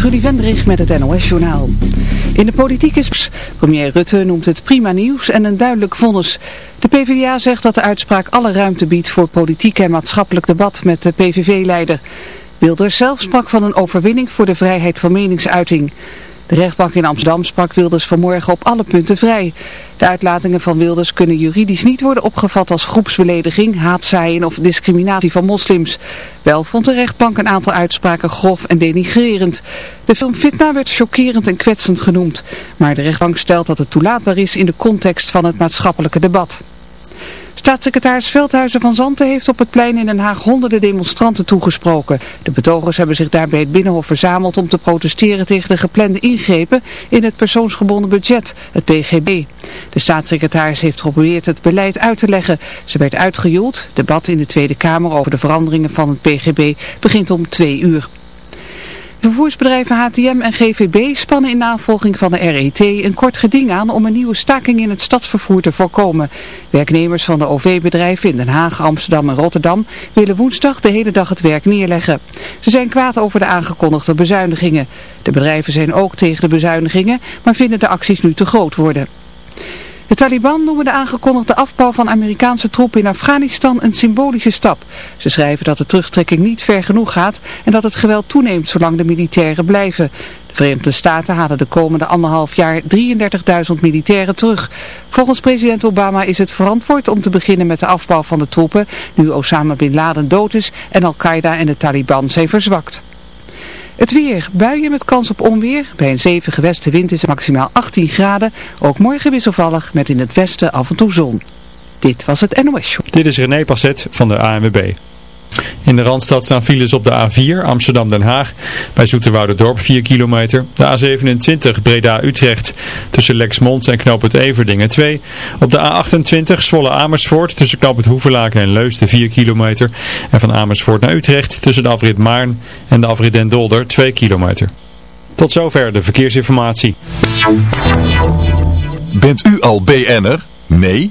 Trudy Vendrich met het NOS-journaal. In de politiek is premier Rutte noemt het prima nieuws en een duidelijk vonnis. De PvdA zegt dat de uitspraak alle ruimte biedt voor politiek en maatschappelijk debat met de PVV-leider. Wilders zelf sprak van een overwinning voor de vrijheid van meningsuiting. De rechtbank in Amsterdam sprak Wilders vanmorgen op alle punten vrij. De uitlatingen van Wilders kunnen juridisch niet worden opgevat als groepsbelediging, haatzaaien of discriminatie van moslims. Wel vond de rechtbank een aantal uitspraken grof en denigrerend. De film Fitna werd chockerend en kwetsend genoemd. Maar de rechtbank stelt dat het toelaatbaar is in de context van het maatschappelijke debat. Staatssecretaris Veldhuizen van Zanten heeft op het plein in Den Haag honderden demonstranten toegesproken. De betogers hebben zich daar bij het Binnenhof verzameld om te protesteren tegen de geplande ingrepen in het persoonsgebonden budget, het PGB. De staatssecretaris heeft geprobeerd het beleid uit te leggen. Ze werd uitgejoeld. Debat in de Tweede Kamer over de veranderingen van het PGB begint om twee uur. Vervoersbedrijven HTM en GVB spannen in navolging van de RET een kort geding aan om een nieuwe staking in het stadsvervoer te voorkomen. Werknemers van de OV-bedrijven in Den Haag, Amsterdam en Rotterdam willen woensdag de hele dag het werk neerleggen. Ze zijn kwaad over de aangekondigde bezuinigingen. De bedrijven zijn ook tegen de bezuinigingen, maar vinden de acties nu te groot worden. De Taliban noemen de aangekondigde afbouw van Amerikaanse troepen in Afghanistan een symbolische stap. Ze schrijven dat de terugtrekking niet ver genoeg gaat en dat het geweld toeneemt zolang de militairen blijven. De Verenigde Staten halen de komende anderhalf jaar 33.000 militairen terug. Volgens president Obama is het verantwoord om te beginnen met de afbouw van de troepen, nu Osama Bin Laden dood is en Al-Qaeda en de Taliban zijn verzwakt. Het weer. Buien met kans op onweer. Bij een 7 gewesten wind is het maximaal 18 graden. Ook morgen wisselvallig met in het westen af en toe zon. Dit was het NOS Show. Dit is René Passet van de ANWB. In de Randstad staan files op de A4 Amsterdam-Den Haag. Bij Dorp 4 kilometer. De A27 Breda-Utrecht tussen Lexmond en Knoop Everdingen 2. Op de A28 Zwolle-Amersfoort tussen Knoop het Hoeverlaken en Leusden 4 kilometer. En van Amersfoort naar Utrecht tussen de afrit Maarn en de afrit Den Dolder 2 kilometer. Tot zover de verkeersinformatie. Bent u al BN'er? Nee?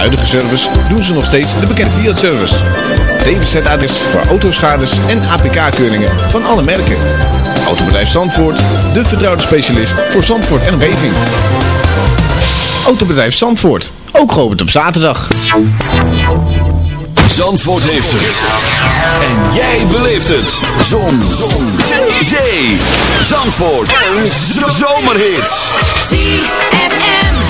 Huidige service doen ze nog steeds de bekende Fiat-service. DWZ-adres voor autoschades en APK-keuringen van alle merken. Autobedrijf Zandvoort, de vertrouwde specialist voor Zandvoort en omgeving. Autobedrijf Zandvoort, ook geopend op zaterdag. Zandvoort heeft het. En jij beleeft het. Zon. Zon. Zee. Zandvoort. Een zomerhit. ZFM.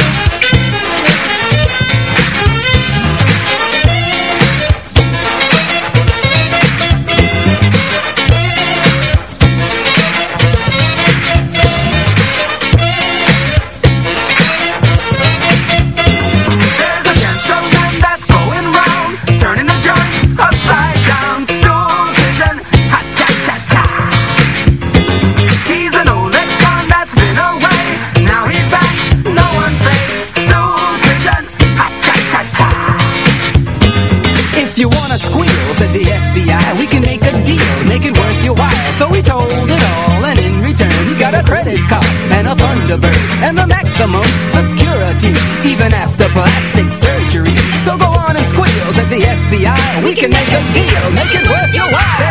can make a deal, make it worth your while.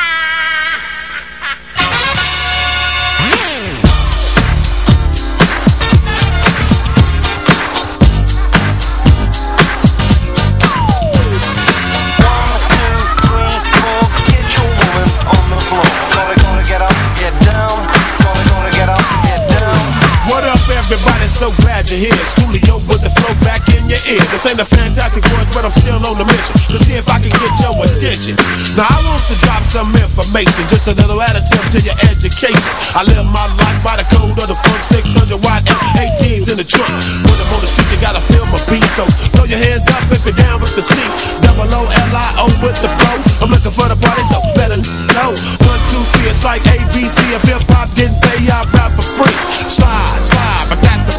So glad you're here. Schoolio with the flow back in your ear. This ain't a fantastic voice, but I'm still on the mission to see if I can get your attention. Now I want to drop some information, just a little additive to your education. I live my life by the code of the funk 600 watt F18s in the trunk. When I'm on the street, you gotta feel my beat. So throw your hands up if you're down with the C. Double O L I O with the flow. I'm looking for the party, so better know. One, two, three, it's like ABC. If hip hop didn't pay, I'd rap for free. Slide, slide, but that's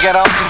get up.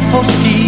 s'enfonce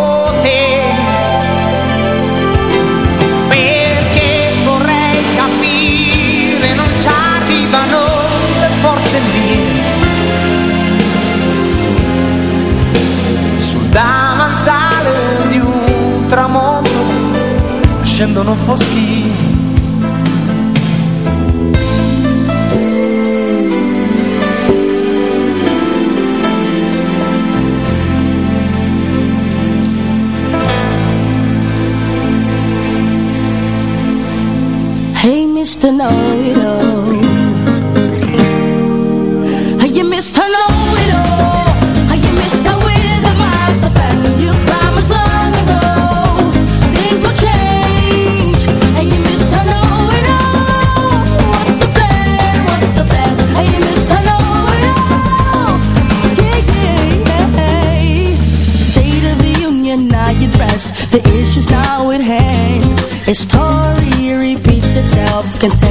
scendono foschi. can say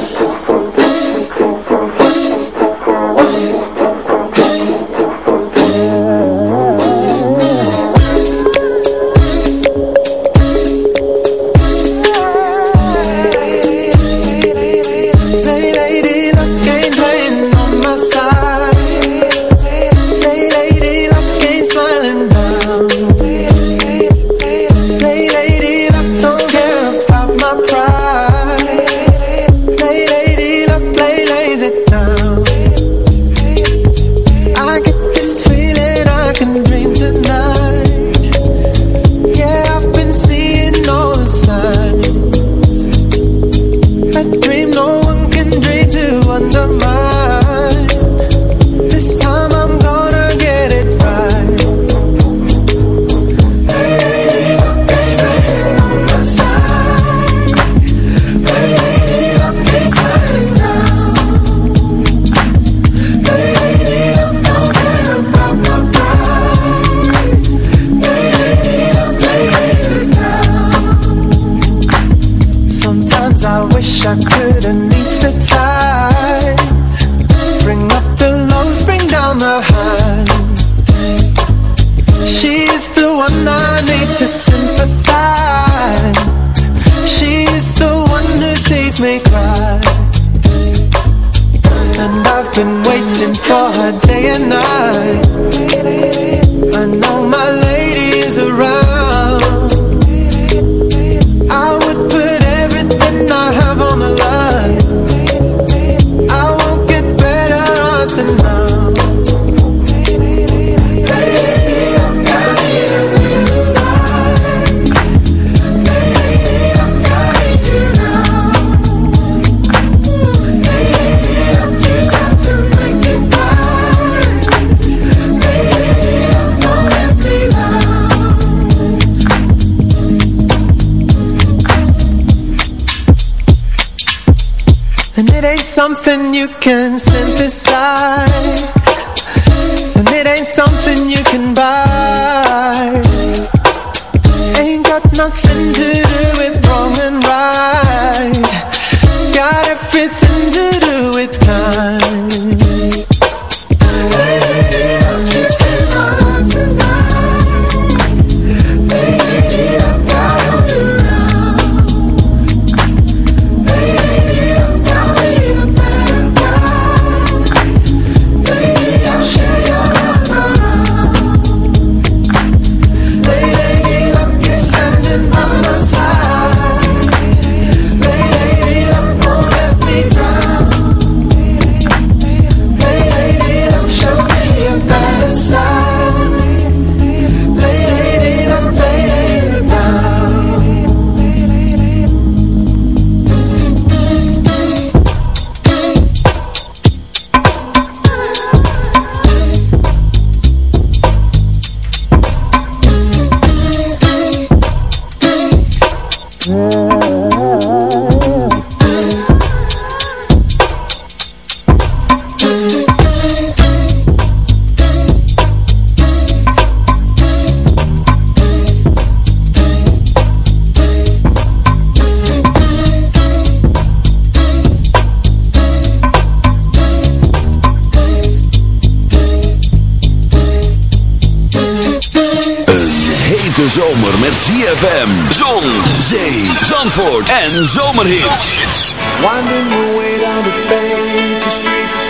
ZFM, Zon, Zee, Zandvoort en Zomerhits. Winding your way down the Baker Street.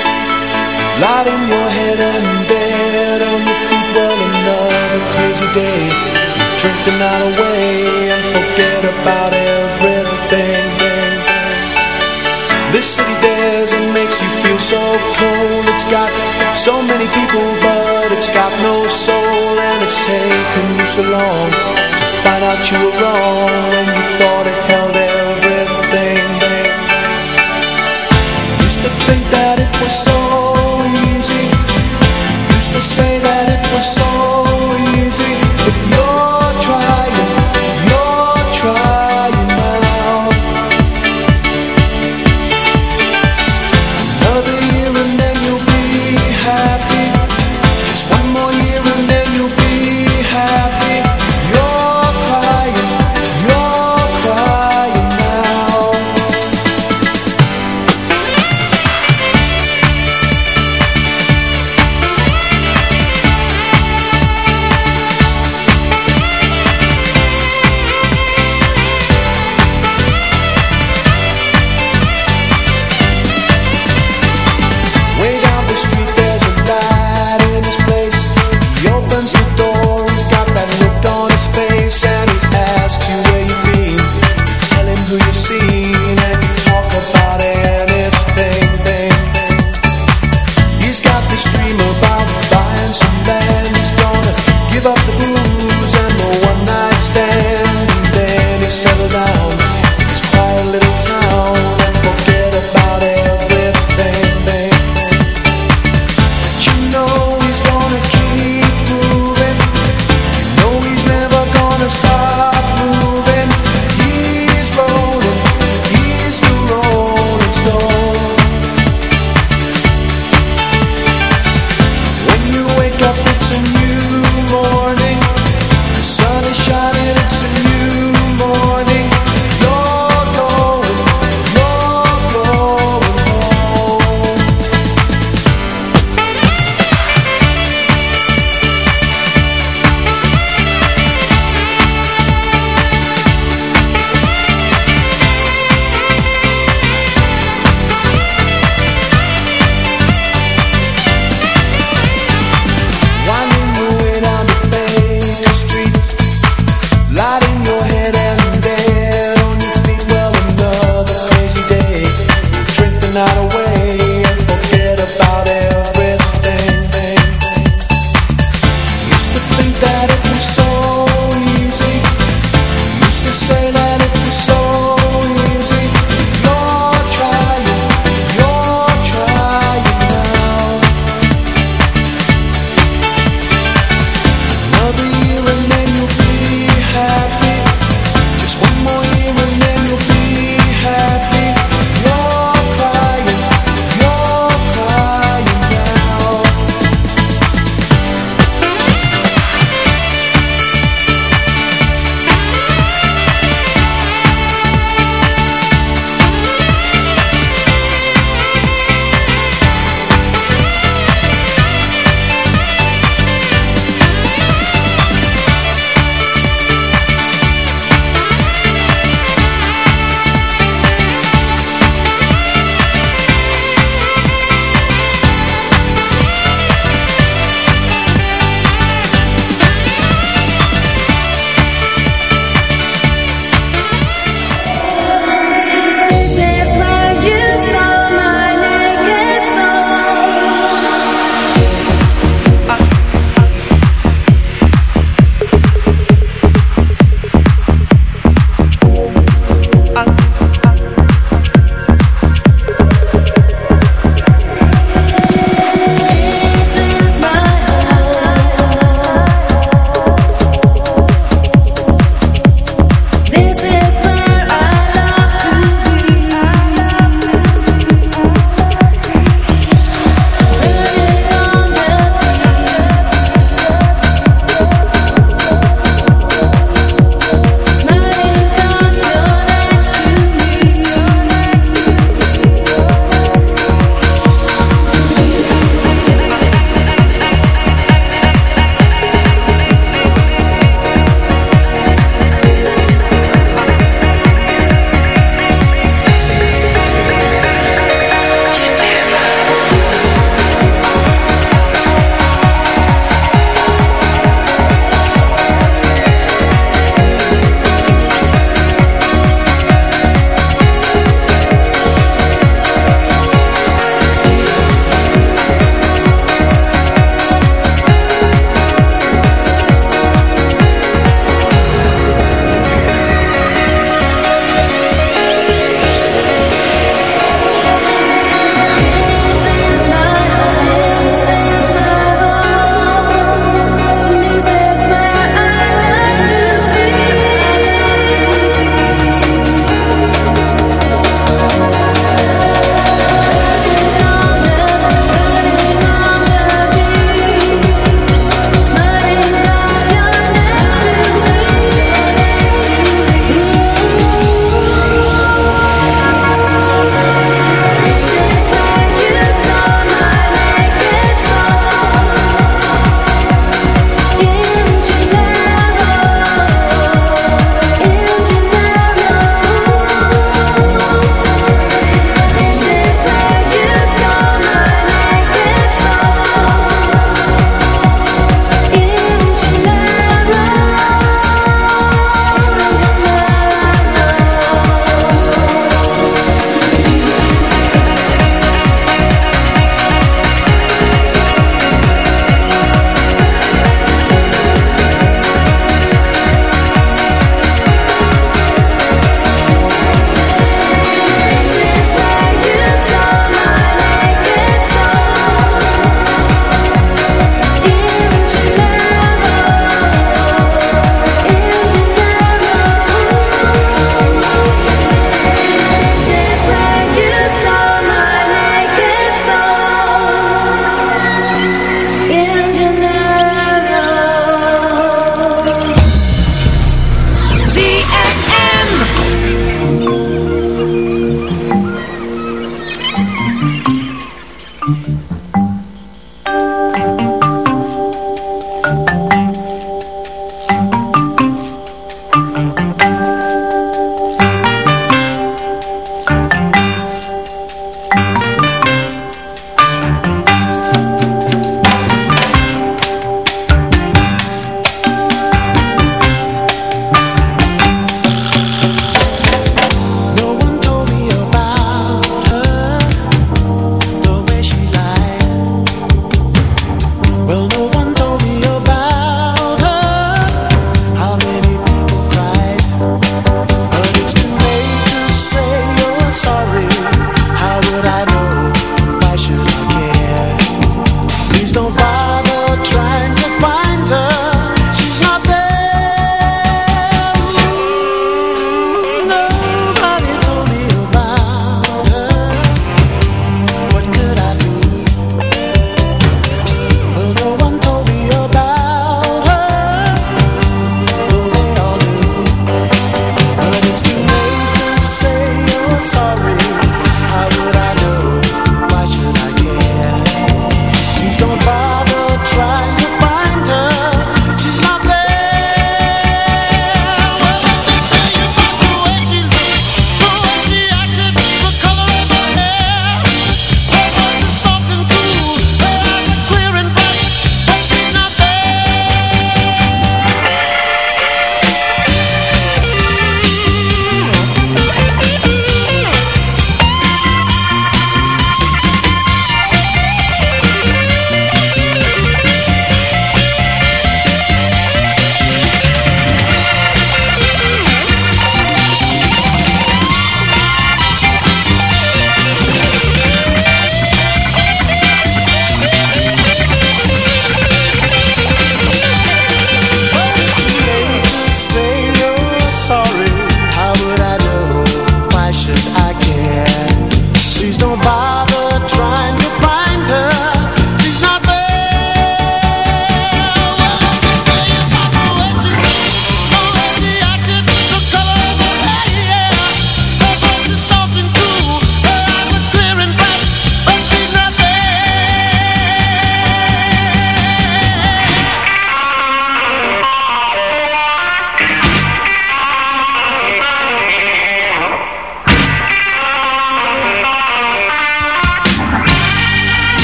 Lighting your head and bed on your feet. Well, another crazy day. Drinking the night away and forget about everything. This city dares and makes you feel so cold. It's got so many people, but it's got no soul. And it's taken you so long you were wrong